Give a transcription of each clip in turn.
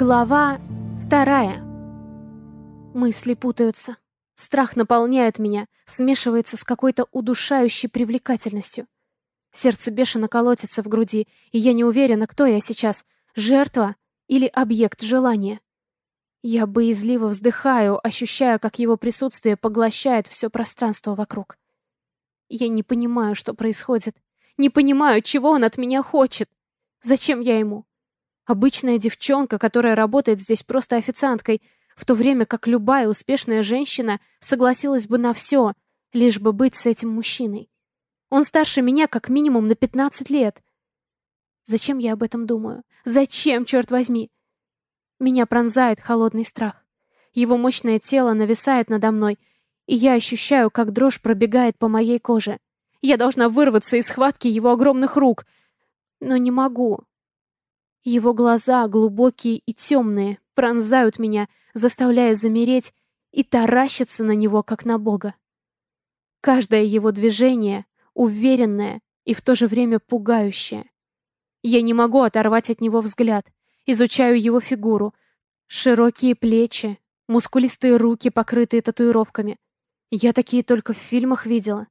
Глава вторая. Мысли путаются. Страх наполняет меня, смешивается с какой-то удушающей привлекательностью. Сердце бешено колотится в груди, и я не уверена, кто я сейчас — жертва или объект желания. Я боязливо вздыхаю, ощущая, как его присутствие поглощает все пространство вокруг. Я не понимаю, что происходит. Не понимаю, чего он от меня хочет. Зачем я ему? Обычная девчонка, которая работает здесь просто официанткой, в то время как любая успешная женщина согласилась бы на все, лишь бы быть с этим мужчиной. Он старше меня как минимум на 15 лет. Зачем я об этом думаю? Зачем, черт возьми? Меня пронзает холодный страх. Его мощное тело нависает надо мной, и я ощущаю, как дрожь пробегает по моей коже. Я должна вырваться из схватки его огромных рук, но не могу. Его глаза, глубокие и темные, пронзают меня, заставляя замереть и таращиться на него, как на Бога. Каждое его движение уверенное и в то же время пугающее. Я не могу оторвать от него взгляд, изучаю его фигуру, широкие плечи, мускулистые руки, покрытые татуировками. Я такие только в фильмах видела.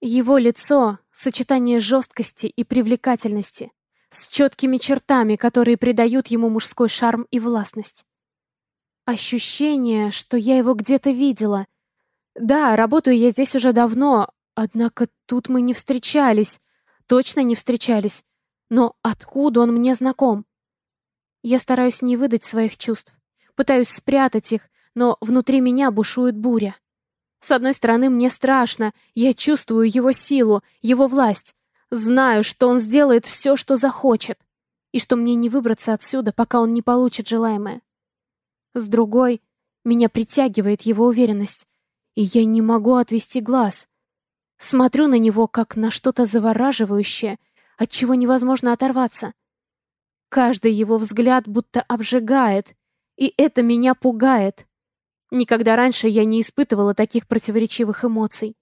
Его лицо — сочетание жесткости и привлекательности, с четкими чертами, которые придают ему мужской шарм и властность. Ощущение, что я его где-то видела. Да, работаю я здесь уже давно, однако тут мы не встречались, точно не встречались. Но откуда он мне знаком? Я стараюсь не выдать своих чувств, пытаюсь спрятать их, но внутри меня бушует буря. С одной стороны, мне страшно, я чувствую его силу, его власть, знаю, что он сделает все, что захочет, и что мне не выбраться отсюда, пока он не получит желаемое. С другой, меня притягивает его уверенность, и я не могу отвести глаз. Смотрю на него, как на что-то завораживающее, от чего невозможно оторваться. Каждый его взгляд будто обжигает, и это меня пугает. Никогда раньше я не испытывала таких противоречивых эмоций.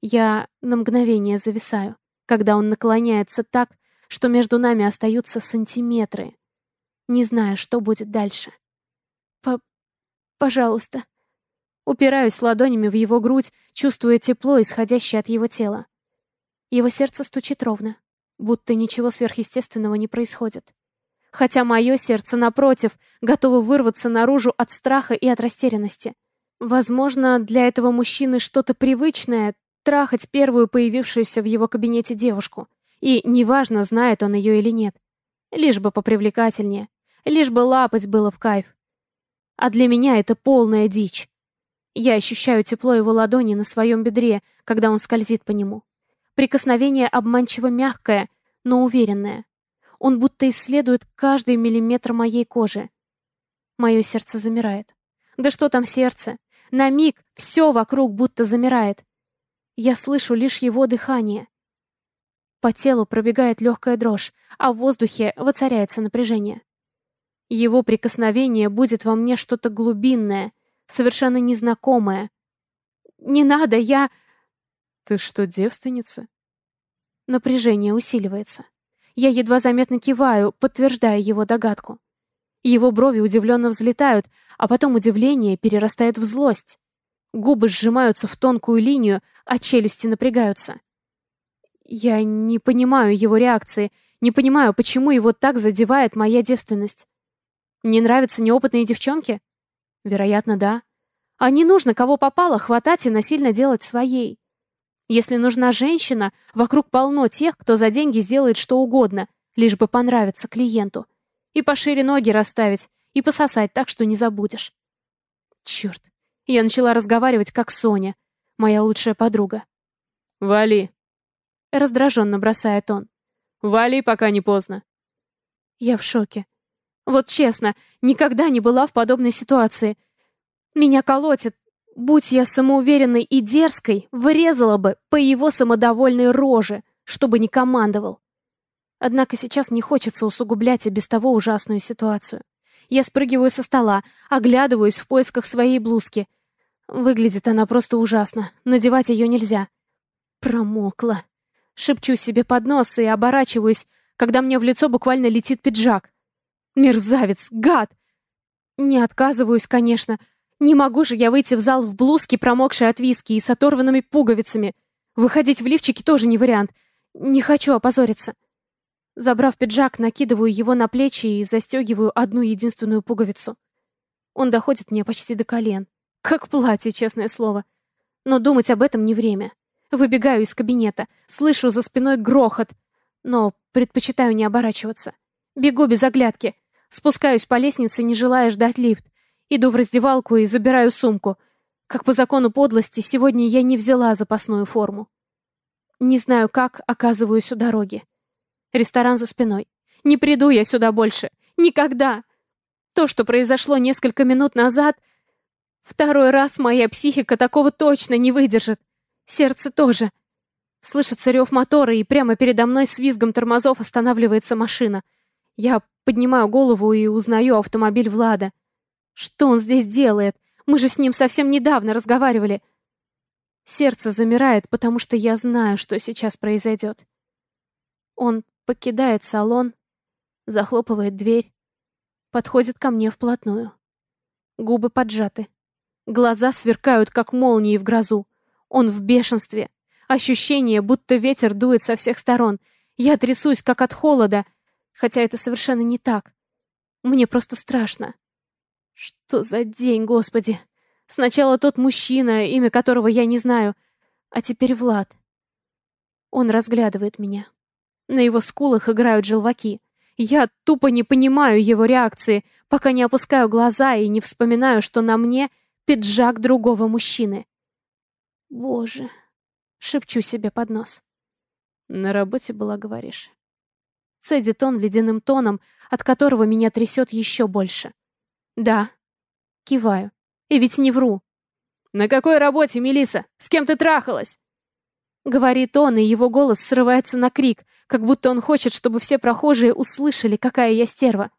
Я на мгновение зависаю, когда он наклоняется так, что между нами остаются сантиметры, не зная, что будет дальше. П «Пожалуйста». Упираюсь ладонями в его грудь, чувствуя тепло, исходящее от его тела. Его сердце стучит ровно, будто ничего сверхъестественного не происходит. Хотя мое сердце, напротив, готово вырваться наружу от страха и от растерянности. Возможно, для этого мужчины что-то привычное — трахать первую появившуюся в его кабинете девушку. И неважно, знает он ее или нет. Лишь бы попривлекательнее. Лишь бы лапать было в кайф. А для меня это полная дичь. Я ощущаю тепло его ладони на своем бедре, когда он скользит по нему. Прикосновение обманчиво мягкое, но уверенное. Он будто исследует каждый миллиметр моей кожи. Мое сердце замирает. Да что там сердце? На миг все вокруг будто замирает. Я слышу лишь его дыхание. По телу пробегает легкая дрожь, а в воздухе воцаряется напряжение. Его прикосновение будет во мне что-то глубинное, совершенно незнакомое. «Не надо, я...» «Ты что, девственница?» Напряжение усиливается. Я едва заметно киваю, подтверждая его догадку. Его брови удивленно взлетают, а потом удивление перерастает в злость. Губы сжимаются в тонкую линию, а челюсти напрягаются. Я не понимаю его реакции, не понимаю, почему его так задевает моя девственность. Не нравятся неопытные девчонки? Вероятно, да. А не нужно кого попало хватать и насильно делать своей. Если нужна женщина, вокруг полно тех, кто за деньги сделает что угодно, лишь бы понравиться клиенту. И пошире ноги расставить, и пососать так, что не забудешь. Черт, я начала разговаривать как Соня, моя лучшая подруга. «Вали!» Раздраженно бросает он. «Вали, пока не поздно!» Я в шоке. Вот честно, никогда не была в подобной ситуации. Меня колотит. Будь я самоуверенной и дерзкой, вырезала бы по его самодовольной роже, чтобы не командовал. Однако сейчас не хочется усугублять и без того ужасную ситуацию. Я спрыгиваю со стола, оглядываюсь в поисках своей блузки. Выглядит она просто ужасно. Надевать ее нельзя. Промокла. Шепчу себе под нос и оборачиваюсь, когда мне в лицо буквально летит пиджак. Мерзавец, гад! Не отказываюсь, конечно. Не могу же я выйти в зал в блузке, промокшей от виски и с оторванными пуговицами. Выходить в лифчике тоже не вариант. Не хочу опозориться. Забрав пиджак, накидываю его на плечи и застегиваю одну единственную пуговицу. Он доходит мне почти до колен. Как платье, честное слово. Но думать об этом не время. Выбегаю из кабинета, слышу за спиной грохот, но предпочитаю не оборачиваться. Бегу без оглядки, спускаюсь по лестнице, не желая ждать лифт. Иду в раздевалку и забираю сумку. Как по закону подлости, сегодня я не взяла запасную форму. Не знаю, как оказываюсь у дороги. Ресторан за спиной. Не приду я сюда больше. Никогда. То, что произошло несколько минут назад... Второй раз моя психика такого точно не выдержит. Сердце тоже. Слышится рев мотора, и прямо передо мной с визгом тормозов останавливается машина. Я поднимаю голову и узнаю автомобиль Влада. Что он здесь делает? Мы же с ним совсем недавно разговаривали. Сердце замирает, потому что я знаю, что сейчас произойдет. Он покидает салон, захлопывает дверь, подходит ко мне вплотную. Губы поджаты. Глаза сверкают, как молнии в грозу. Он в бешенстве. Ощущение, будто ветер дует со всех сторон. Я трясусь, как от холода, хотя это совершенно не так. Мне просто страшно. Что за день, господи? Сначала тот мужчина, имя которого я не знаю, а теперь Влад. Он разглядывает меня. На его скулах играют желваки. Я тупо не понимаю его реакции, пока не опускаю глаза и не вспоминаю, что на мне пиджак другого мужчины. Боже, шепчу себе под нос. На работе была, говоришь. Цедит он ледяным тоном, от которого меня трясет еще больше. Да. Киваю. И ведь не вру. На какой работе, Мелиса? С кем ты трахалась? Говорит он, и его голос срывается на крик, как будто он хочет, чтобы все прохожие услышали, какая я стерва.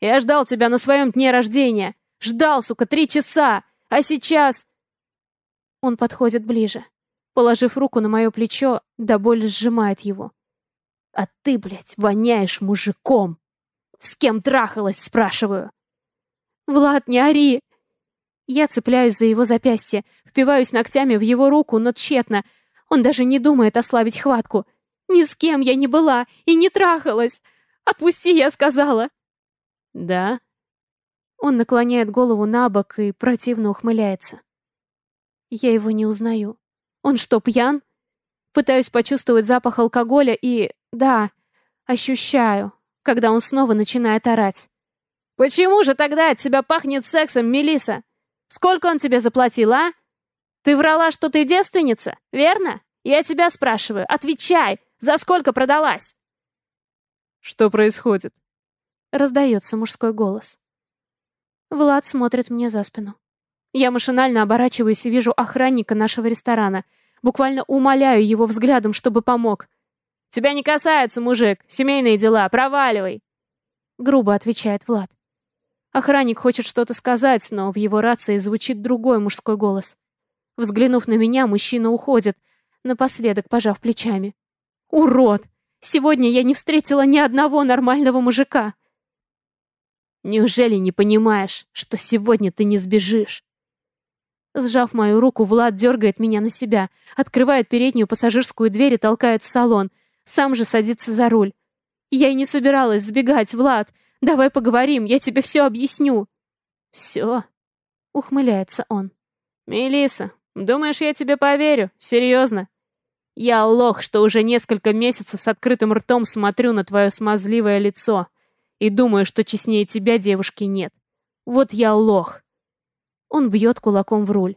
«Я ждал тебя на своем дне рождения! Ждал, сука, три часа! А сейчас...» Он подходит ближе. Положив руку на мое плечо, до боли сжимает его. «А ты, блядь, воняешь мужиком!» «С кем трахалась?» — спрашиваю. «Влад, не ори!» Я цепляюсь за его запястье, впиваюсь ногтями в его руку, но тщетно — он даже не думает ослабить хватку. Ни с кем я не была и не трахалась. Отпусти, я сказала. Да? Он наклоняет голову на бок и противно ухмыляется. Я его не узнаю. Он что, пьян? Пытаюсь почувствовать запах алкоголя и... Да, ощущаю, когда он снова начинает орать. «Почему же тогда от тебя пахнет сексом, Мелиса? Сколько он тебе заплатил, а? Ты врала, что ты девственница, верно? Я тебя спрашиваю, отвечай, за сколько продалась? Что происходит? Раздается мужской голос. Влад смотрит мне за спину. Я машинально оборачиваюсь и вижу охранника нашего ресторана. Буквально умоляю его взглядом, чтобы помог. «Тебя не касается, мужик. Семейные дела. Проваливай!» Грубо отвечает Влад. Охранник хочет что-то сказать, но в его рации звучит другой мужской голос. Взглянув на меня, мужчина уходит, напоследок пожав плечами. «Урод! Сегодня я не встретила ни одного нормального мужика!» «Неужели не понимаешь, что сегодня ты не сбежишь?» Сжав мою руку, Влад дергает меня на себя, открывает переднюю пассажирскую дверь и толкает в салон. Сам же садится за руль. «Я и не собиралась сбегать, Влад. Давай поговорим, я тебе все объясню». «Все?» — ухмыляется он. Мелиса, Думаешь, я тебе поверю? Серьезно? Я лох, что уже несколько месяцев с открытым ртом смотрю на твое смазливое лицо и думаю, что честнее тебя девушки нет. Вот я лох. Он бьет кулаком в руль.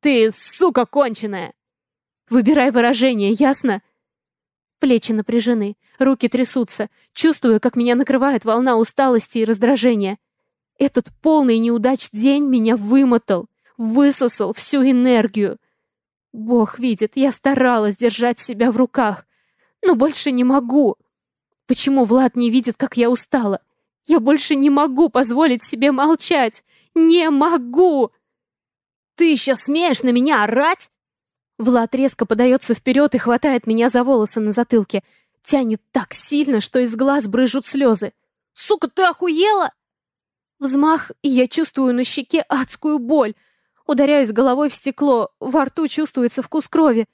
Ты, сука, конченая! Выбирай выражение, ясно? Плечи напряжены, руки трясутся. Чувствую, как меня накрывает волна усталости и раздражения. Этот полный неудач день меня вымотал высосал всю энергию. Бог видит, я старалась держать себя в руках, но больше не могу. Почему Влад не видит, как я устала? Я больше не могу позволить себе молчать. Не могу! Ты еще смеешь на меня орать? Влад резко подается вперед и хватает меня за волосы на затылке. Тянет так сильно, что из глаз брыжут слезы. Сука, ты охуела? Взмах, и я чувствую на щеке адскую боль. Ударяюсь головой в стекло, во рту чувствуется вкус крови.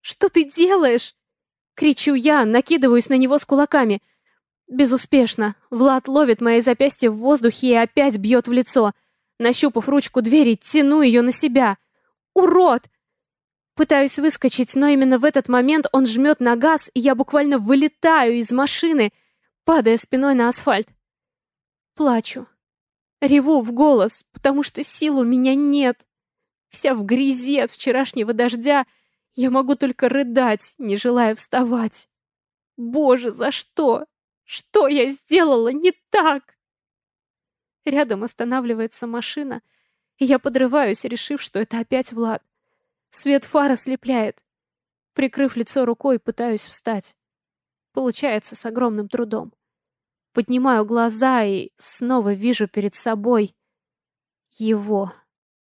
«Что ты делаешь?» Кричу я, накидываюсь на него с кулаками. Безуспешно. Влад ловит мои запястья в воздухе и опять бьет в лицо. Нащупав ручку двери, тяну ее на себя. «Урод!» Пытаюсь выскочить, но именно в этот момент он жмет на газ, и я буквально вылетаю из машины, падая спиной на асфальт. Плачу. Реву в голос, потому что сил у меня нет. Вся в грязи от вчерашнего дождя, я могу только рыдать, не желая вставать. Боже, за что? Что я сделала не так? Рядом останавливается машина, и я подрываюсь, решив, что это опять Влад. Свет фар ослепляет. Прикрыв лицо рукой, пытаюсь встать. Получается с огромным трудом. Поднимаю глаза и снова вижу перед собой его.